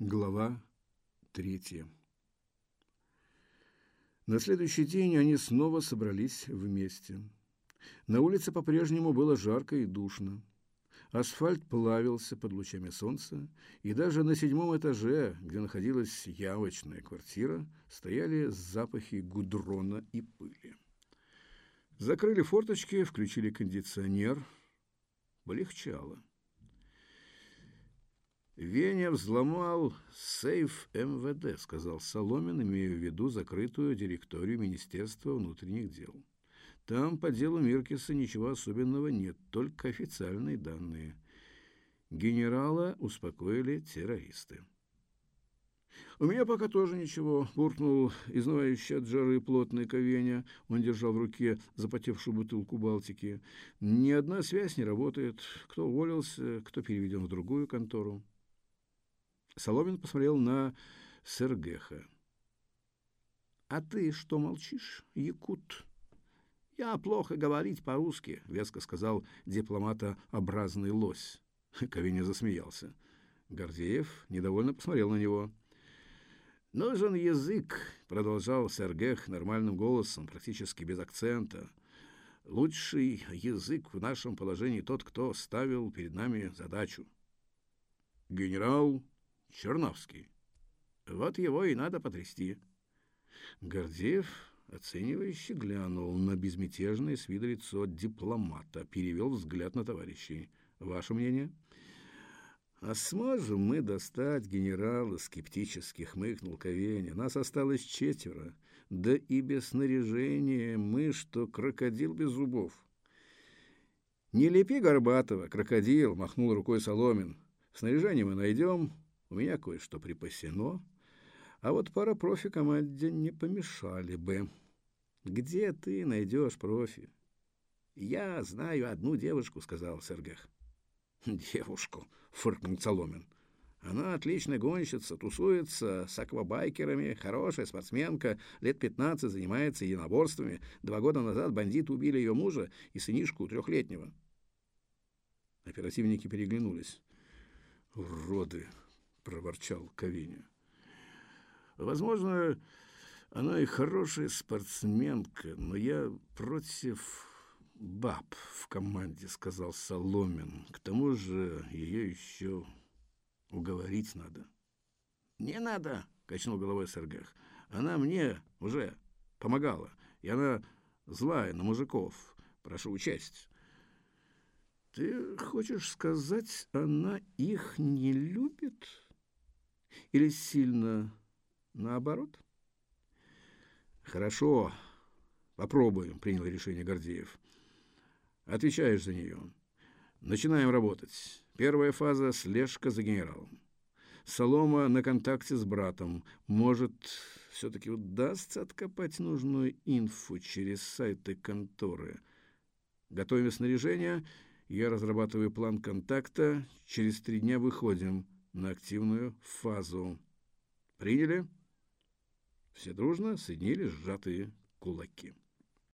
Глава третья. На следующий день они снова собрались вместе. На улице по-прежнему было жарко и душно. Асфальт плавился под лучами солнца, и даже на седьмом этаже, где находилась явочная квартира, стояли запахи гудрона и пыли. Закрыли форточки, включили кондиционер. Полегчало. «Веня взломал сейф МВД», — сказал Соломин, имея в виду закрытую директорию Министерства внутренних дел. «Там по делу Миркиса ничего особенного нет, только официальные данные. Генерала успокоили террористы». «У меня пока тоже ничего», — буркнул изнывающий от жары плотный ковеня. Он держал в руке запотевшую бутылку Балтики. «Ни одна связь не работает. Кто уволился, кто переведен в другую контору». Соломин посмотрел на Сергеха. «А ты что молчишь, якут?» «Я плохо говорить по-русски», — веско сказал дипломатообразный лось. Ковиня засмеялся. Гордеев недовольно посмотрел на него. «Нужен язык», — продолжал Сергех нормальным голосом, практически без акцента. «Лучший язык в нашем положении тот, кто ставил перед нами задачу». «Генерал Черновский. Вот его и надо потрясти. Гордеев, оценивающе глянул на безмятежное с виду лицо дипломата, перевел взгляд на товарищей. Ваше мнение? А сможем мы достать генерала, скептически хмыкнул Ковеня. Нас осталось четверо. Да и без снаряжения мы, что крокодил без зубов. «Не лепи Горбатова, крокодил!» — махнул рукой Соломин. «Снаряжение мы найдем, у меня кое-что припасено, а вот пара профи команде не помешали бы. Где ты найдешь профи? Я знаю одну девушку, сказал Сергех. Девушку, фыркнул Соломин. Она отличная гонщица, тусуется с аквабайкерами, хорошая спортсменка, лет 15 занимается единоборствами. Два года назад бандиты убили ее мужа и сынишку трехлетнего. Оперативники переглянулись. Уроды, — проворчал Ковиня. «Возможно, она и хорошая спортсменка, но я против баб в команде», — сказал Соломин. «К тому же ее еще уговорить надо». «Не надо», — качнул головой Сергех. «Она мне уже помогала, и она злая на мужиков. Прошу учесть». «Ты хочешь сказать, она их не любит?» Или сильно наоборот? Хорошо, попробуем, принял решение Гордеев. Отвечаешь за нее. Начинаем работать. Первая фаза – слежка за генералом. Солома на контакте с братом. Может, все-таки удастся откопать нужную инфу через сайты конторы. Готовим снаряжение. Я разрабатываю план контакта. Через три дня выходим на активную фазу. Приняли? Все дружно соединили сжатые кулаки.